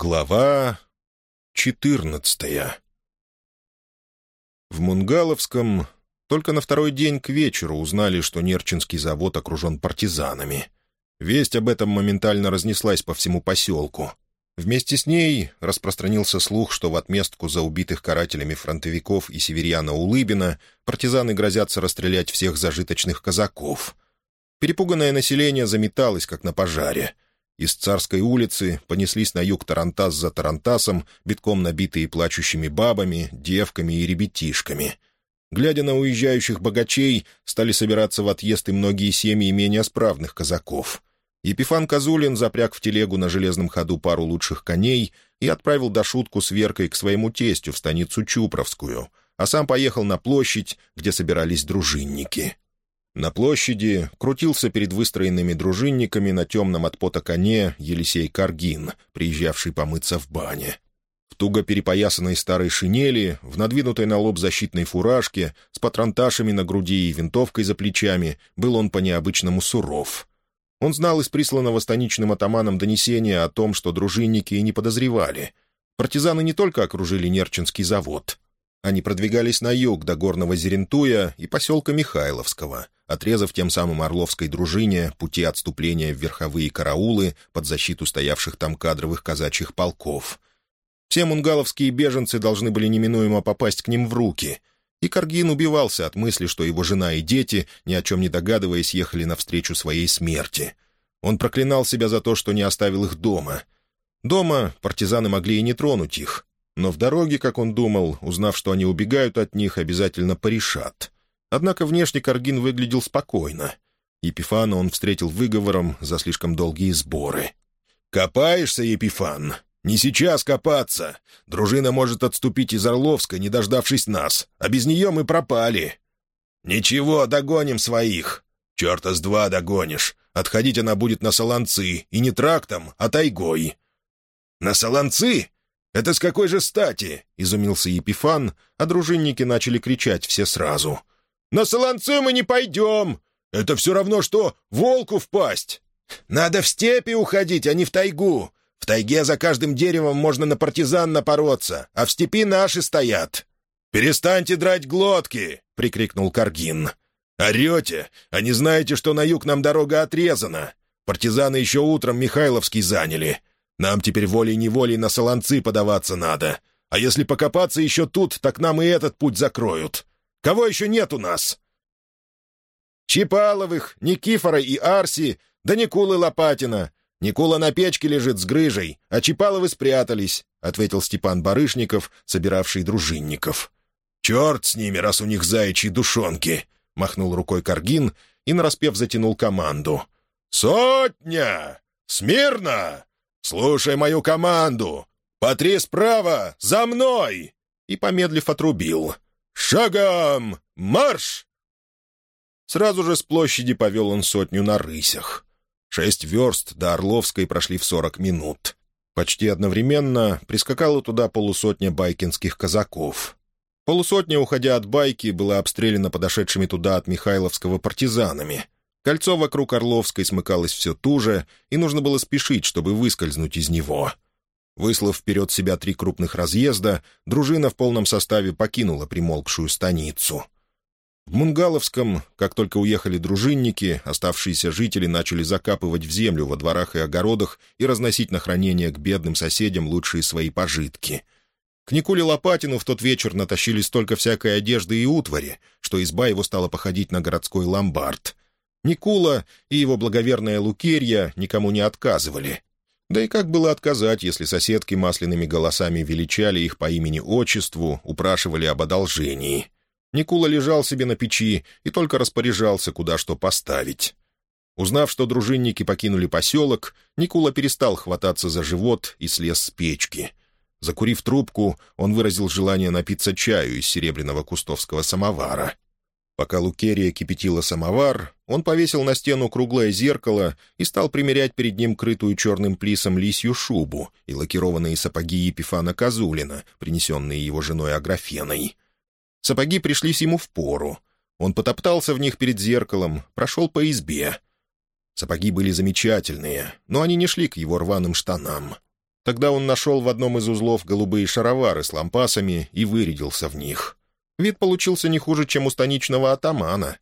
Глава четырнадцатая В Мунгаловском только на второй день к вечеру узнали, что Нерчинский завод окружен партизанами. Весть об этом моментально разнеслась по всему поселку. Вместе с ней распространился слух, что в отместку за убитых карателями фронтовиков и северяна Улыбина партизаны грозятся расстрелять всех зажиточных казаков. Перепуганное население заметалось, как на пожаре — из Царской улицы понеслись на юг Тарантас за Тарантасом, битком набитые плачущими бабами, девками и ребятишками. Глядя на уезжающих богачей, стали собираться в отъезд и многие семьи менее справных казаков. Епифан Козулин запряг в телегу на железном ходу пару лучших коней и отправил до шутку с Веркой к своему тестю в станицу Чупровскую, а сам поехал на площадь, где собирались дружинники. На площади крутился перед выстроенными дружинниками на темном от пота коне Елисей Каргин, приезжавший помыться в бане. В туго перепоясанной старой шинели, в надвинутой на лоб защитной фуражке, с патронташами на груди и винтовкой за плечами, был он по-необычному суров. Он знал из присланного станичным атаманом донесения о том, что дружинники и не подозревали. Партизаны не только окружили Нерчинский завод. Они продвигались на юг до горного Зерентуя и поселка Михайловского — отрезав тем самым Орловской дружине пути отступления в верховые караулы под защиту стоявших там кадровых казачьих полков. Все мунгаловские беженцы должны были неминуемо попасть к ним в руки, и Каргин убивался от мысли, что его жена и дети, ни о чем не догадываясь, ехали навстречу своей смерти. Он проклинал себя за то, что не оставил их дома. Дома партизаны могли и не тронуть их, но в дороге, как он думал, узнав, что они убегают от них, обязательно порешат — Однако внешне Каргин выглядел спокойно. Епифана он встретил выговором за слишком долгие сборы. «Копаешься, Епифан? Не сейчас копаться. Дружина может отступить из Орловска, не дождавшись нас, а без нее мы пропали». «Ничего, догоним своих. Черта с два догонишь. Отходить она будет на Солонцы, и не трактом, а тайгой». «На Солонцы? Это с какой же стати?» — изумился Епифан, а дружинники начали кричать все сразу. На солонцы мы не пойдем. Это все равно, что волку впасть. Надо в степи уходить, а не в тайгу. В тайге за каждым деревом можно на партизан напороться, а в степи наши стоят». «Перестаньте драть глотки!» — прикрикнул Каргин. «Орете, а не знаете, что на юг нам дорога отрезана? Партизаны еще утром Михайловский заняли. Нам теперь волей-неволей на солонцы подаваться надо. А если покопаться еще тут, так нам и этот путь закроют. Кого еще нет у нас?» «Чипаловых, Никифора и Арси, да Никулы Лопатина. Никула на печке лежит с грыжей, а Чипаловы спрятались», — ответил Степан Барышников, собиравший дружинников. «Черт с ними, раз у них заячьи душонки!» — махнул рукой Каргин и нараспев затянул команду. «Сотня! Смирно! Слушай мою команду! По три справа! За мной!» И, помедлив, отрубил — «Шагом! Марш!» Сразу же с площади повел он сотню на рысях. Шесть верст до Орловской прошли в сорок минут. Почти одновременно прискакала туда полусотня байкинских казаков. Полусотня, уходя от байки, была обстреляна подошедшими туда от Михайловского партизанами. Кольцо вокруг Орловской смыкалось все туже, и нужно было спешить, чтобы выскользнуть из него — Выслав вперед себя три крупных разъезда, дружина в полном составе покинула примолкшую станицу. В Мунгаловском, как только уехали дружинники, оставшиеся жители начали закапывать в землю во дворах и огородах и разносить на хранение к бедным соседям лучшие свои пожитки. К Никуле Лопатину в тот вечер натащили столько всякой одежды и утвари, что изба его стала походить на городской ломбард. Никула и его благоверная Лукерья никому не отказывали — да и как было отказать, если соседки масляными голосами величали их по имени-отчеству, упрашивали об одолжении? Никула лежал себе на печи и только распоряжался, куда что поставить. Узнав, что дружинники покинули поселок, Никула перестал хвататься за живот и слез с печки. Закурив трубку, он выразил желание напиться чаю из серебряного кустовского самовара — Пока Лукерия кипятила самовар, он повесил на стену круглое зеркало и стал примерять перед ним крытую черным плисом лисью шубу и лакированные сапоги Епифана Козулина, принесенные его женой Аграфеной. Сапоги пришлись ему в пору. Он потоптался в них перед зеркалом, прошел по избе. Сапоги были замечательные, но они не шли к его рваным штанам. Тогда он нашел в одном из узлов голубые шаровары с лампасами и вырядился в них. Вид получился не хуже, чем у станичного атамана.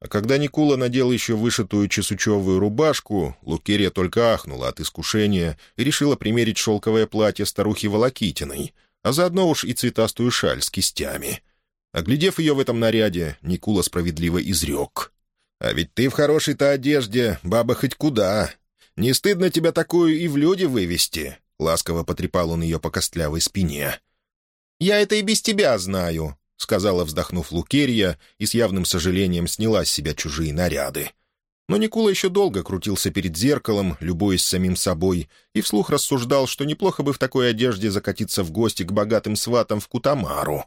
А когда Никула надел еще вышитую чесучевую рубашку, Лукерия только ахнула от искушения и решила примерить шелковое платье старухи Волокитиной, а заодно уж и цветастую шаль с кистями. Оглядев ее в этом наряде, Никула справедливо изрек. «А ведь ты в хорошей-то одежде, баба хоть куда. Не стыдно тебя такую и в люди вывести?» Ласково потрепал он ее по костлявой спине. «Я это и без тебя знаю», — сказала, вздохнув Лукерья, и с явным сожалением сняла с себя чужие наряды. Но Никула еще долго крутился перед зеркалом, любуясь самим собой, и вслух рассуждал, что неплохо бы в такой одежде закатиться в гости к богатым сватам в Кутамару.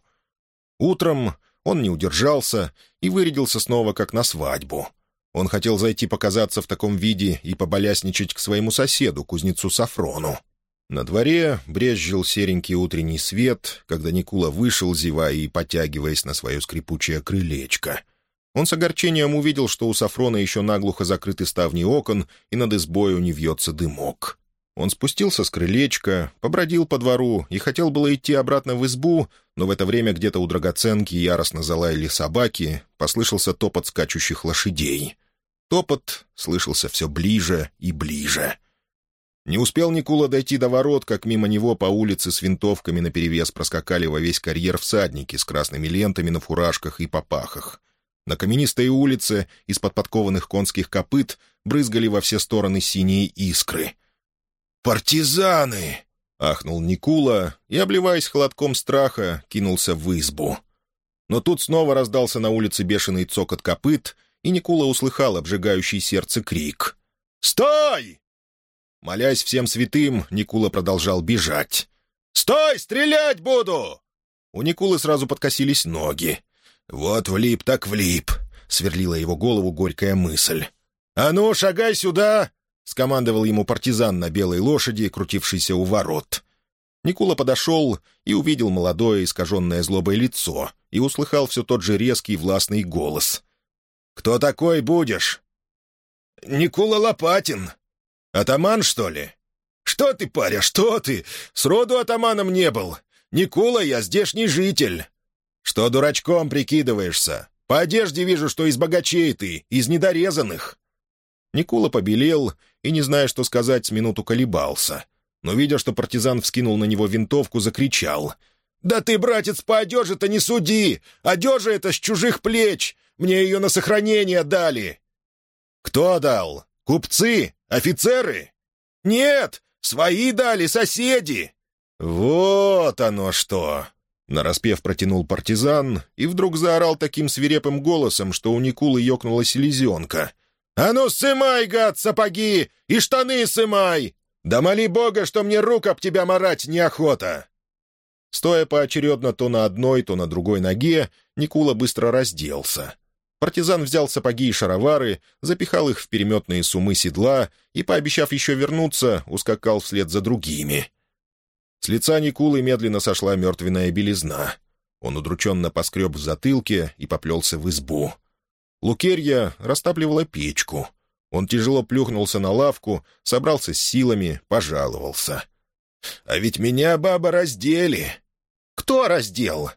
Утром он не удержался и вырядился снова как на свадьбу. Он хотел зайти показаться в таком виде и поболясничать к своему соседу, кузнецу Сафрону. На дворе брезжил серенький утренний свет, когда Никула вышел, зевая и потягиваясь на свое скрипучее крылечко. Он с огорчением увидел, что у Сафрона еще наглухо закрыты ставни окон, и над избою не вьется дымок. Он спустился с крылечка, побродил по двору и хотел было идти обратно в избу, но в это время где-то у драгоценки яростно залаяли собаки, послышался топот скачущих лошадей. Топот слышался все ближе и ближе — не успел Никула дойти до ворот, как мимо него по улице с винтовками наперевес проскакали во весь карьер всадники с красными лентами на фуражках и попахах. На каменистой улице из-под подкованных конских копыт брызгали во все стороны синие искры. «Партизаны!» — ахнул Никула и, обливаясь холодком страха, кинулся в избу. Но тут снова раздался на улице бешеный цокот копыт, и Никула услыхал обжигающий сердце крик. «Стой!» Молясь всем святым, Никула продолжал бежать. «Стой! Стрелять буду!» У Никулы сразу подкосились ноги. «Вот влип так влип!» — сверлила его голову горькая мысль. «А ну, шагай сюда!» — скомандовал ему партизан на белой лошади, крутившийся у ворот. Никула подошел и увидел молодое, искаженное злобой лицо, и услыхал все тот же резкий властный голос. «Кто такой будешь?» «Никула Лопатин», «Атаман, что ли?» «Что ты, паря, что ты? Сроду атаманом не был. Никула, я здешний житель». «Что дурачком прикидываешься? По одежде вижу, что из богачей ты, из недорезанных». Никула побелел и, не зная, что сказать, с минуту колебался. Но, видя, что партизан вскинул на него винтовку, закричал. «Да ты, братец, по одежде-то не суди! Одежа это с чужих плеч! Мне ее на сохранение дали!» «Кто дал? Купцы? Офицеры? Нет, свои дали соседи. Вот оно что. Нараспев протянул партизан и вдруг заорал таким свирепым голосом, что у Никулы ёкнула селезенка. «А ну, сымай, гад, сапоги! И штаны сымай! Да моли Бога, что мне рук об тебя марать неохота!» Стоя поочередно то на одной, то на другой ноге, Никула быстро разделся. Партизан взял сапоги и шаровары, запихал их в переметные сумы седла и, пообещав еще вернуться, ускакал вслед за другими. С лица Никулы медленно сошла мертвенная белизна. Он удрученно поскреб в затылке и поплелся в избу. Лукерья растапливала печку. Он тяжело плюхнулся на лавку, собрался с силами, пожаловался. «А ведь меня, баба, раздели!» «Кто раздел?»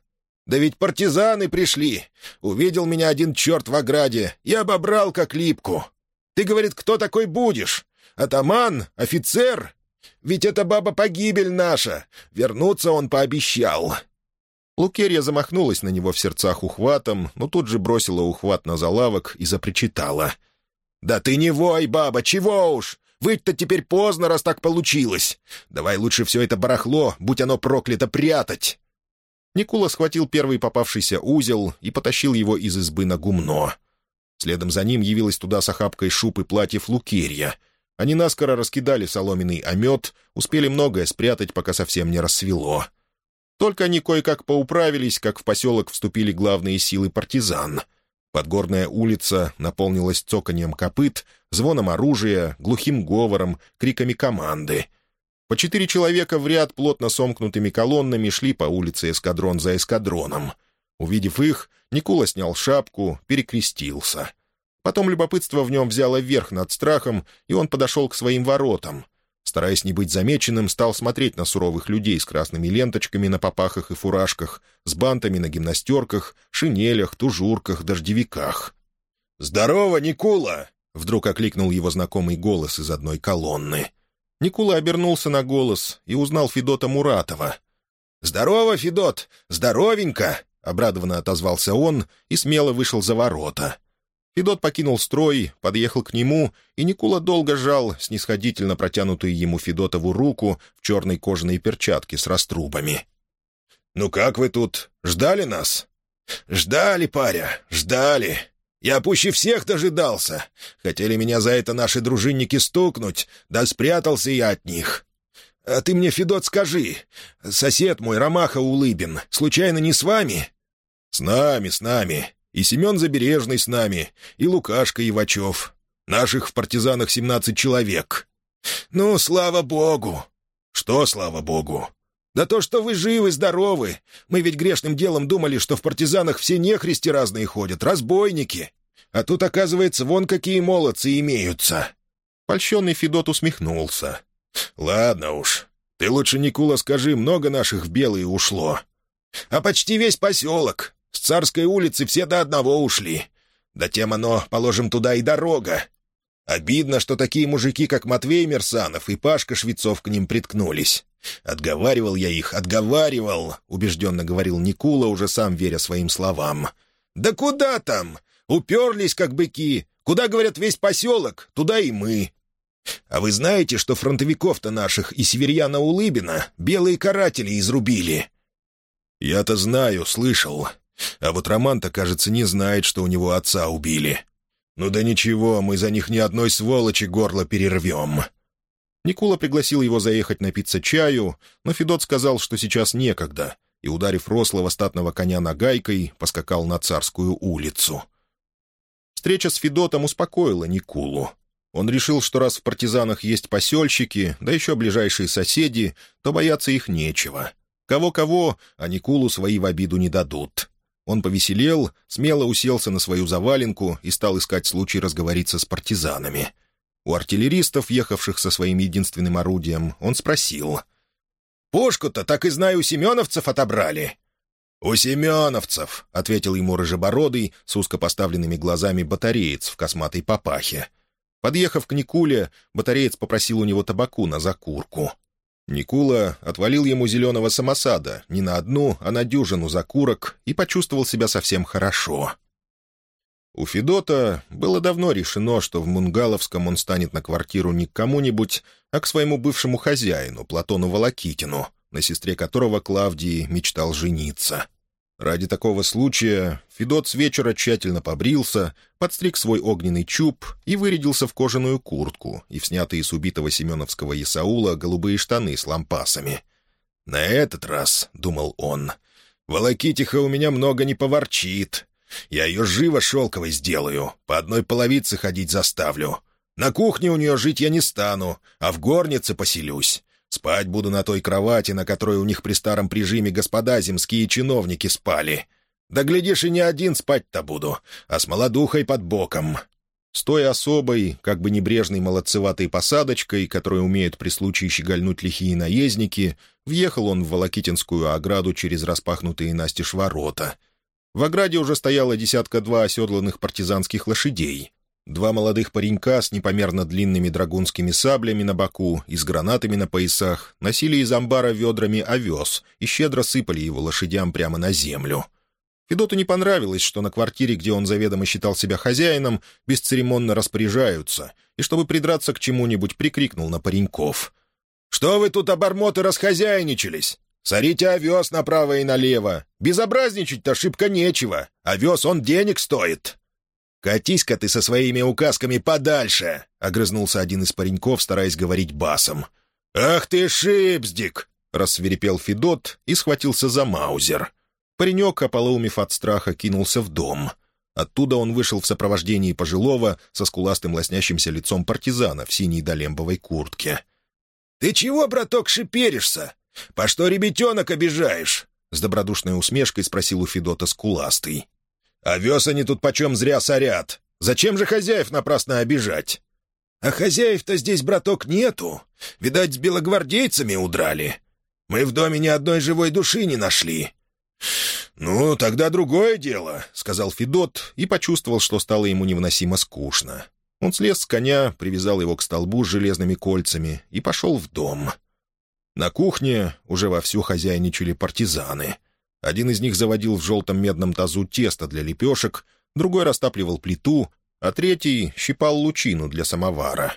Да ведь партизаны пришли. Увидел меня один черт в ограде и обобрал как липку. Ты, говорит, кто такой будешь? Атаман? Офицер? Ведь это баба погибель наша. Вернуться он пообещал». Лукерья замахнулась на него в сердцах ухватом, но тут же бросила ухват на залавок и запричитала. «Да ты не вой, баба, чего уж! Выть-то теперь поздно, раз так получилось. Давай лучше все это барахло, будь оно проклято, прятать. Никула схватил первый попавшийся узел и потащил его из избы на гумно. Следом за ним явилась туда с охапкой шуб и платьев Лукерья. Они наскоро раскидали соломенный омет, успели многое спрятать, пока совсем не рассвело. Только они кое-как поуправились, как в поселок вступили главные силы партизан. Подгорная улица наполнилась цоканьем копыт, звоном оружия, глухим говором, криками команды — по четыре человека в ряд плотно сомкнутыми колоннами шли по улице эскадрон за эскадроном. Увидев их, Никула снял шапку, перекрестился. Потом любопытство в нем взяло верх над страхом, и он подошел к своим воротам. Стараясь не быть замеченным, стал смотреть на суровых людей с красными ленточками на попахах и фуражках, с бантами на гимнастерках, шинелях, тужурках, дождевиках. «Здорово, Никула!» — вдруг окликнул его знакомый голос из одной колонны. Никула обернулся на голос и узнал Федота Муратова. «Здорово, Федот! Здоровенько!» — обрадованно отозвался он и смело вышел за ворота. Федот покинул строй, подъехал к нему, и Никула долго жал снисходительно протянутую ему Федотову руку в черной кожаной перчатке с раструбами. «Ну как вы тут? Ждали нас?» «Ждали, паря, ждали. Я пуще всех дожидался. Хотели меня за это наши дружинники стукнуть, да спрятался я от них. А ты мне, Федот, скажи, сосед мой, Ромаха Улыбин, случайно не с вами?» «С нами, с нами. И Семен Забережный с нами, и Лукашка Ивачев. Наших в партизанах семнадцать человек. Ну, слава богу!» «Что слава богу?» «Да то, что вы живы, здоровы. Мы ведь грешным делом думали, что в партизанах все нехристи разные ходят, разбойники. А тут, оказывается, вон какие молодцы имеются». Польщенный Федот усмехнулся. «Ладно уж. Ты лучше, Никула, скажи, много наших в белые ушло?» «А почти весь поселок. С царской улицы все до одного ушли. Да тем оно, положим, туда и дорога. Обидно, что такие мужики, как Матвей Мерсанов и Пашка Швецов к ним приткнулись. «Отговаривал я их, отговаривал», — убежденно говорил Никула, уже сам веря своим словам. «Да куда там? Уперлись, как быки. Куда, говорят, весь поселок, туда и мы. А вы знаете, что фронтовиков-то наших и северьяна Улыбина белые каратели изрубили?» «Я-то знаю, слышал. А вот Роман-то, кажется, не знает, что у него отца убили. Ну да ничего, мы за них ни одной сволочи горло перервем». Никула пригласил его заехать напиться чаю, но Федот сказал, что сейчас некогда, и, ударив рослого статного коня нагайкой, поскакал на Царскую улицу. Встреча с Федотом успокоила Никулу. Он решил, что раз в партизанах есть посельщики, да еще ближайшие соседи, то бояться их нечего. Кого-кого, а Никулу свои в обиду не дадут. Он повеселел, смело уселся на свою заваленку и стал искать случай разговориться с партизанами. У артиллеристов, ехавших со своим единственным орудием, он спросил. «Пушку-то, так и знаю, у семеновцев отобрали». «У семеновцев», — ответил ему рыжебородый с узко поставленными глазами батареец в косматой папахе. Подъехав к Никуле, батареец попросил у него табаку на закурку. Никула отвалил ему зеленого самосада, не на одну, а на дюжину закурок, и почувствовал себя совсем хорошо. У Федота было давно решено, что в Мунгаловском он станет на квартиру не к кому-нибудь, а к своему бывшему хозяину, Платону Волокитину, на сестре которого Клавдии мечтал жениться. Ради такого случая Федот с вечера тщательно побрился, подстриг свой огненный чуб и вырядился в кожаную куртку и в снятые с убитого семеновского Исаула голубые штаны с лампасами. «На этот раз», — думал он, — «Волокитиха у меня много не поворчит. Я ее живо шелковой сделаю, по одной половице ходить заставлю. На кухне у нее жить я не стану, а в горнице поселюсь. Спать буду на той кровати, на которой у них при старом прижиме господа земские чиновники спали. Да, глядишь, и не один спать-то буду, а с молодухой под боком». С той особой, как бы небрежной молодцеватой посадочкой, которой умеют при случае щегольнуть лихие наездники, въехал он в Волокитинскую ограду через распахнутые настежь ворота. В ограде уже стояло десятка-два оседланных партизанских лошадей. Два молодых паренька с непомерно длинными драгунскими саблями на боку и с гранатами на поясах носили из амбара ведрами овес и щедро сыпали его лошадям прямо на землю. Федоту не понравилось, что на квартире, где он заведомо считал себя хозяином, бесцеремонно распоряжаются, и чтобы придраться к чему-нибудь, прикрикнул на пареньков. «Что вы тут, обормоты, расхозяйничались? Сорите овес направо и налево. Безобразничать-то ошибка нечего. Овес он денег стоит». «Катись-ка ты со своими указками подальше!» — огрызнулся один из пареньков, стараясь говорить басом. «Ах ты, шипздик!» — рассверепел Федот и схватился за маузер. Паренек, ополоумев от страха, кинулся в дом. Оттуда он вышел в сопровождении пожилого, со скуластым лоснящимся лицом партизана в синей долембовой куртке. «Ты чего, браток, шиперишься? По что ребятенок обижаешь?» С добродушной усмешкой спросил у Федота скуластый. «Овес они тут почем зря сорят. Зачем же хозяев напрасно обижать?» «А хозяев-то здесь, браток, нету. Видать, с белогвардейцами удрали. Мы в доме ни одной живой души не нашли». «Ну, тогда другое дело», — сказал Федот и почувствовал, что стало ему невыносимо скучно. Он слез с коня, привязал его к столбу с железными кольцами и пошел в дом. На кухне уже вовсю хозяйничали партизаны. Один из них заводил в желтом медном тазу тесто для лепешек, другой растапливал плиту, а третий щипал лучину для самовара.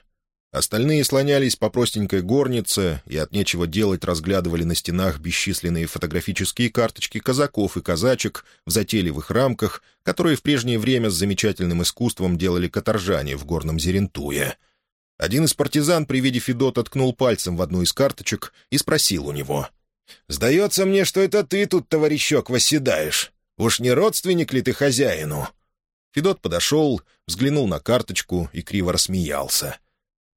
Остальные слонялись по простенькой горнице и от нечего делать разглядывали на стенах бесчисленные фотографические карточки казаков и казачек в затейливых рамках, которые в прежнее время с замечательным искусством делали каторжане в горном Зерентуе. Один из партизан при виде Федота ткнул пальцем в одну из карточек и спросил у него. «Сдается мне, что это ты тут, товарищок, восседаешь. Уж не родственник ли ты хозяину?» Федот подошел, взглянул на карточку и криво рассмеялся.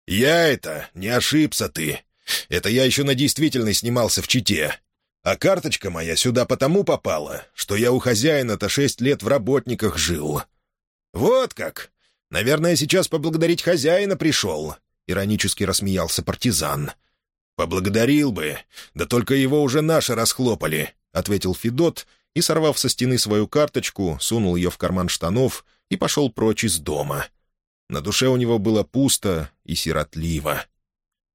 «Я это, не ошибся ты. Это я еще на действительной снимался в Чите. А карточка моя сюда потому попала, что я у хозяина-то шесть лет в работниках жил». «Вот как! Наверное, сейчас поблагодарить хозяина пришел», — иронически рассмеялся партизан. «Поблагодарил бы, да только его уже наши расхлопали», — ответил Федот и, сорвав со стены свою карточку, сунул ее в карман штанов и пошел прочь из дома. На душе у него было пусто и сиротливо.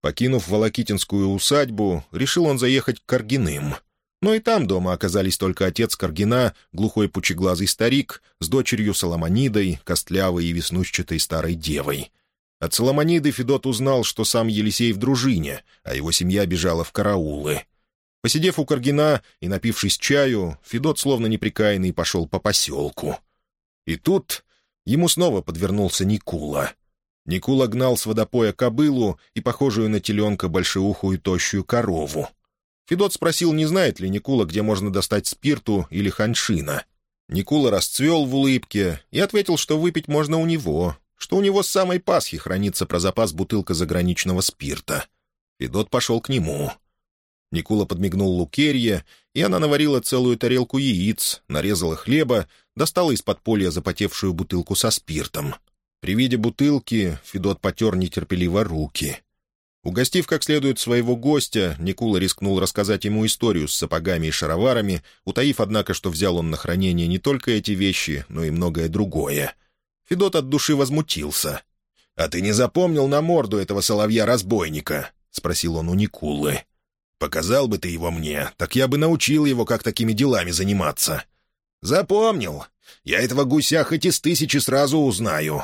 Покинув Волокитинскую усадьбу, решил он заехать к Каргиным. Но и там дома оказались только отец Каргина, глухой пучеглазый старик, с дочерью Соломонидой, костлявой и веснущатой старой девой. От Соломониды Федот узнал, что сам Елисей в дружине, а его семья бежала в караулы. Посидев у Каргина и напившись чаю, Федот, словно неприкаянный, пошел по поселку. И тут ему снова подвернулся Никула. Никула гнал с водопоя кобылу и похожую на теленка большеухую тощую корову. Федот спросил, не знает ли Никула, где можно достать спирту или ханшина. Никула расцвел в улыбке и ответил, что выпить можно у него, что у него с самой Пасхи хранится про запас бутылка заграничного спирта. Федот пошел к нему. Никула подмигнул Лукерье, и она наварила целую тарелку яиц, нарезала хлеба, достала из подполья запотевшую бутылку со спиртом. При виде бутылки Федот потер нетерпеливо руки. Угостив как следует своего гостя, Никула рискнул рассказать ему историю с сапогами и шароварами, утаив, однако, что взял он на хранение не только эти вещи, но и многое другое. Федот от души возмутился. «А ты не запомнил на морду этого соловья-разбойника?» — спросил он у Никулы. «Показал бы ты его мне, так я бы научил его, как такими делами заниматься». «Запомнил. Я этого гуся хоть из тысячи сразу узнаю.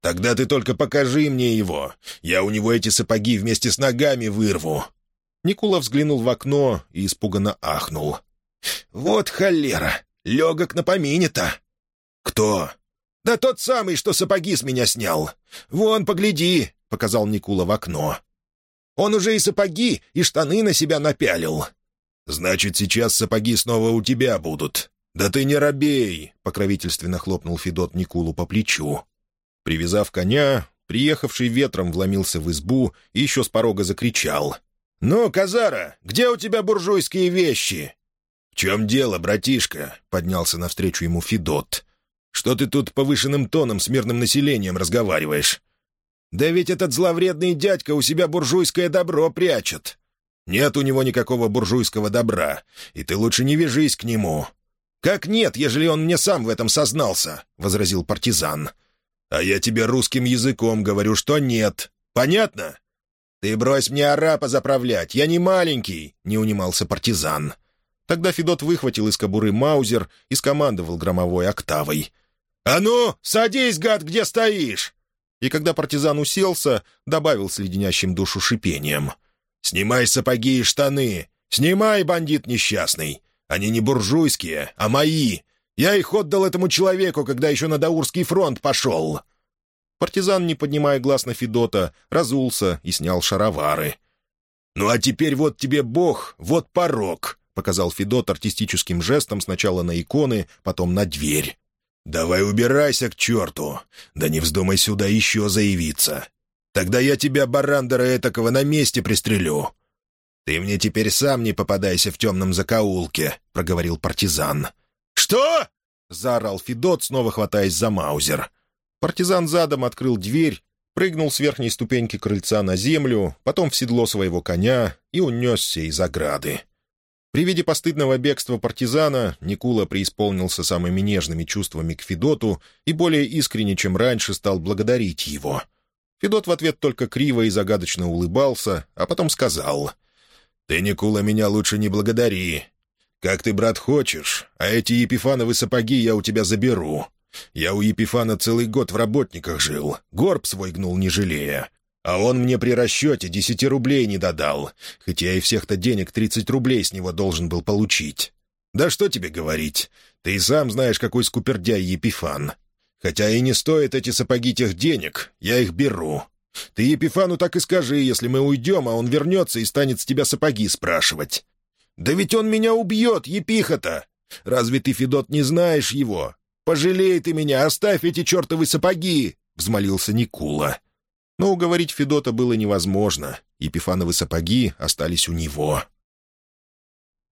Тогда ты только покажи мне его. Я у него эти сапоги вместе с ногами вырву». Никула взглянул в окно и испуганно ахнул. «Вот холера! Легок на помине-то!» «Кто?» «Да тот самый, что сапоги с меня снял. Вон, погляди!» — показал Никула в окно. «Он уже и сапоги, и штаны на себя напялил». «Значит, сейчас сапоги снова у тебя будут. Да ты не робей!» — покровительственно хлопнул Федот Никулу по плечу. Привязав коня, приехавший ветром вломился в избу и еще с порога закричал. «Ну, Казара, где у тебя буржуйские вещи?» «В чем дело, братишка?» — поднялся навстречу ему Федот. «Что ты тут повышенным тоном с мирным населением разговариваешь?» «Да ведь этот зловредный дядька у себя буржуйское добро прячет». «Нет у него никакого буржуйского добра, и ты лучше не вяжись к нему». «Как нет, ежели он мне сам в этом сознался?» — возразил партизан. А я тебе русским языком говорю, что нет. Понятно? Ты брось мне арапа заправлять, я не маленький, — не унимался партизан. Тогда Федот выхватил из кобуры маузер и скомандовал громовой октавой. «А ну, садись, гад, где стоишь!» И когда партизан уселся, добавил с леденящим душу шипением. «Снимай сапоги и штаны! Снимай, бандит несчастный! Они не буржуйские, а мои! Я их отдал этому человеку, когда еще на Даурский фронт пошел». Партизан, не поднимая глаз на Федота, разулся и снял шаровары. «Ну а теперь вот тебе Бог, вот порог», — показал Федот артистическим жестом сначала на иконы, потом на дверь. «Давай убирайся к черту, да не вздумай сюда еще заявиться. Тогда я тебя, барандера этакого, на месте пристрелю». «Ты мне теперь сам не попадайся в темном закоулке», — проговорил партизан. «Что?» — заорал Федот, снова хватаясь за маузер. Партизан задом открыл дверь прыгнул с верхней ступеньки крыльца на землю, потом в седло своего коня и унесся из ограды. При виде постыдного бегства партизана Никула преисполнился самыми нежными чувствами к Федоту и более искренне, чем раньше, стал благодарить его. Федот в ответ только криво и загадочно улыбался, а потом сказал, «Ты, Никула, меня лучше не благодари. Как ты, брат, хочешь, а эти епифановы сапоги я у тебя заберу. Я у Епифана целый год в работниках жил, горб свой гнул не жалея. А он мне при расчете десяти рублей не додал, хотя я и всех-то денег тридцать рублей с него должен был получить. Да что тебе говорить, ты и сам знаешь, какой скупердяй Епифан. Хотя и не стоят эти сапоги тех денег, я их беру. Ты Епифану так и скажи, если мы уйдем, а он вернется и станет с тебя сапоги спрашивать. Да ведь он меня убьет, Епиха-то! Разве ты, Федот, не знаешь его? Пожалей ты меня, оставь эти чертовы сапоги!» — взмолился Никула. Но уговорить Федота было невозможно. Епифановы сапоги остались у него.